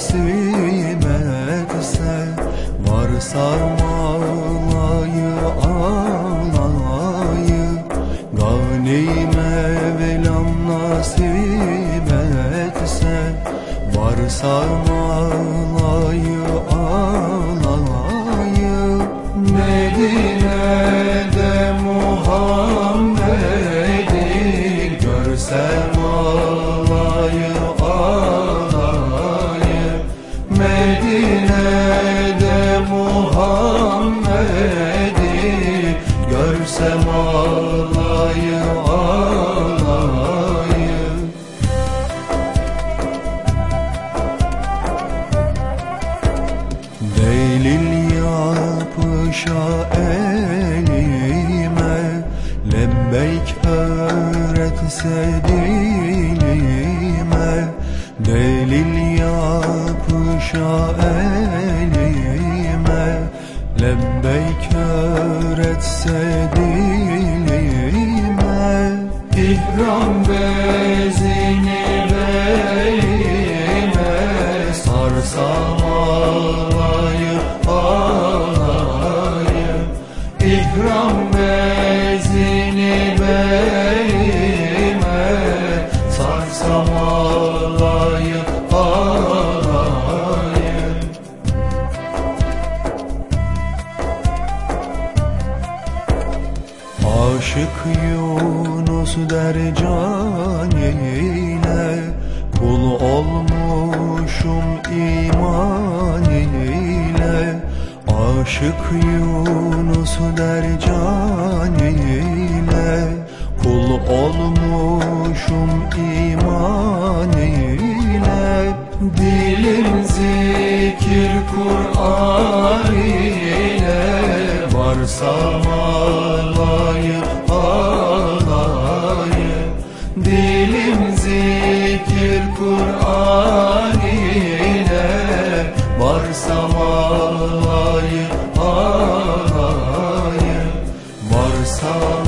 Nasip etse Varsam ağlayı Gani Mevlam nasip etse Varsam ağlayı ağlayı Medine'de Muhammed'i görsem ağlayı ağlayı Medine'de görsem ağlayı ağlayı Delil yapışa elime Lebbeyk öğretse dilime Delil yapışa elime Lebbeyk öğretse dilime İhram bezini belime Sarsam ağlayı ağlayı. İhram bezini belime Aşık Yunus der can ile Kul olmuşum iman ile Aşık Yunus der can ile Kul olmuşum iman ile Dilim zikir Kur'an ağlayıp ağlayıp Dilim zikir Kur'an ile Varsam ağlayıp ağlayıp Varsam